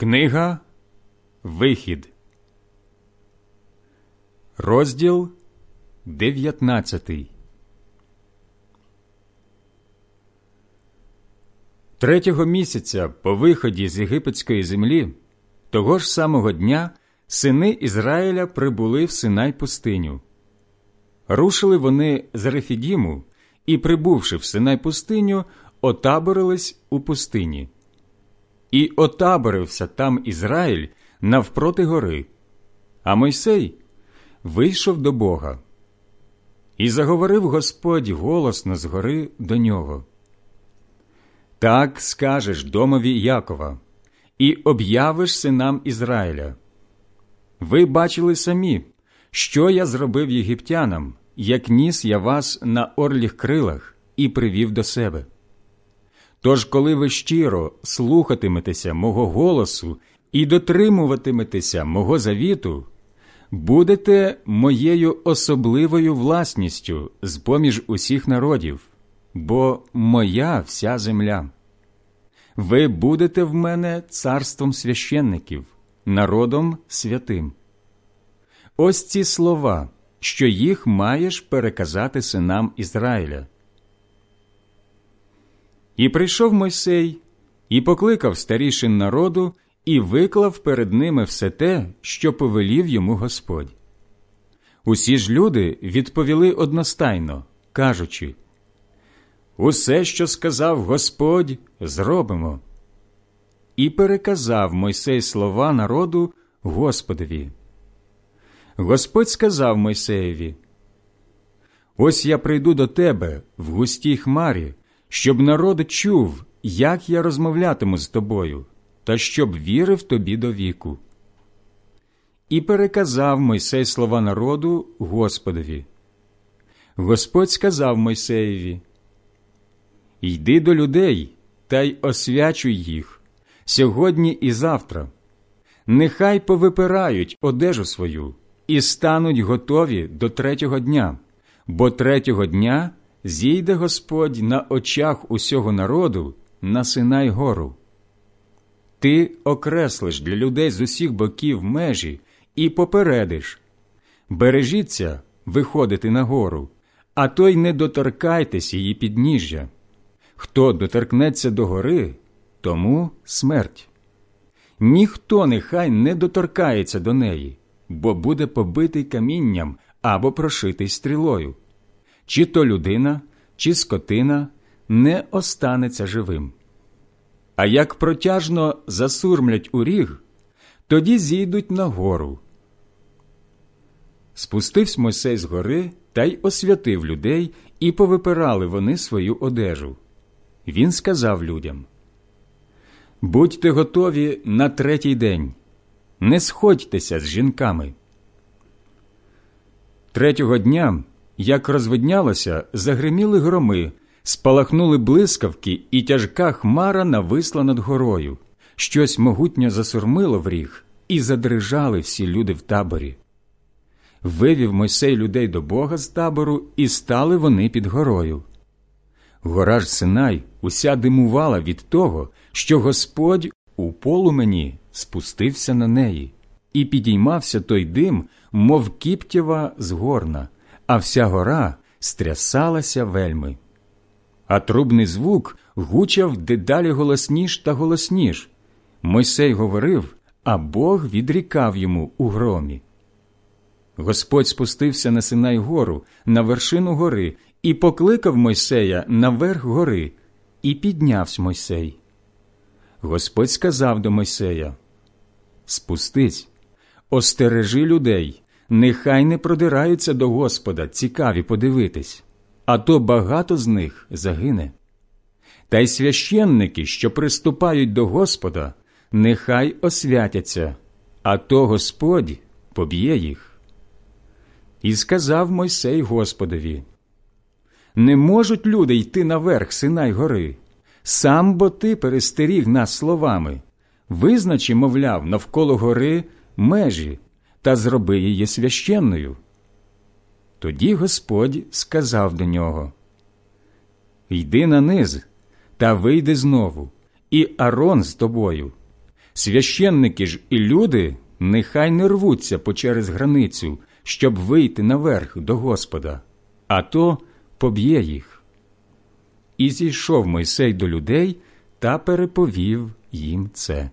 Книга Вихід, розділ 19 Третього місяця по виході з єгипетської землі, того ж самого дня сини Ізраїля прибули в Синай пустиню. Рушили вони з Рефідіму і, прибувши в Синай пустиню, отаборились у пустині. І отаборився там Ізраїль навпроти гори, а Мойсей вийшов до Бога. І заговорив Господь голосно з гори до нього. Так скажеш домові Якова, і об'явиш синам Ізраїля. Ви бачили самі, що я зробив єгиптянам, як ніс я вас на орліх крилах і привів до себе. Тож, коли ви щиро слухатиметеся мого голосу і дотримуватиметеся мого завіту, будете моєю особливою власністю з поміж усіх народів, бо моя вся земля. Ви будете в мене царством священників, народом святим. Ось ці слова, що їх маєш переказати синам Ізраїля. І прийшов Мойсей, і покликав старішин народу, і виклав перед ними все те, що повелів йому Господь. Усі ж люди відповіли одностайно, кажучи Усе, що сказав Господь, зробимо. І переказав Мойсей слова народу Господові. Господь сказав Мойсеєві: Ось я прийду до тебе в густій хмарі щоб народ чув, як я розмовлятиму з тобою, та щоб вірив тобі до віку. І переказав Мойсей слова народу Господові. Господь сказав Мойсеєві: Йди до людей та й освячуй їх сьогодні і завтра. Нехай повипирають одежу свою і стануть готові до третього дня, бо третього дня зійде Господь на очах усього народу на Синай гору. Ти окреслиш для людей з усіх боків межі і попередиш бережіться виходити на гору, а то й не доторкайтесь її підніжжя. Хто доторкнеться до гори, тому смерть. Ніхто нехай не доторкається до неї, бо буде побитий камінням або прошитий стрілою чи то людина, чи скотина не останеться живим. А як протяжно засурмлять у ріг, тоді зійдуть на гору. Спустився Мойсей з гори та й освятив людей, і повипирали вони свою одежу. Він сказав людям Будьте готові на третій день, не сходьтеся з жінками. Третього дня як розвиднялося, загриміли громи, спалахнули блискавки, і тяжка хмара нависла над горою. Щось могутньо засурмило в ріг, і задрижали всі люди в таборі. Вивів Мойсей людей до Бога з табору, і стали вони під горою. Гора ж Синай уся димувала від того, що Господь у полумені спустився на неї, і підіймався той дим, мов кіптєва з горна а вся гора стрясалася вельми. А трубний звук гучав дедалі голосніш та голосніш. Мойсей говорив, а Бог відрікав йому у громі. Господь спустився на Синай гору, на вершину гори, і покликав Мойсея наверх гори, і піднявся Мойсей. Господь сказав до Мойсея Спустись, остережи людей, нехай не продираються до Господа, цікаві подивитись, а то багато з них загине. Та й священники, що приступають до Господа, нехай освятяться, а то Господь поб'є їх. І сказав Мойсей Господові: Не можуть люди йти наверх Синай гори, сам бо ти перестеріг нас словами, визначи, мовляв, навколо гори межі, та зроби її священною. Тоді Господь сказав до нього Йди на низ та вийди знову, і Арон з тобою. Священники ж і люди нехай не рвуться через границю, щоб вийти наверх до Господа, а то поб'є їх. І зійшов Мойсей до людей та переповів їм це.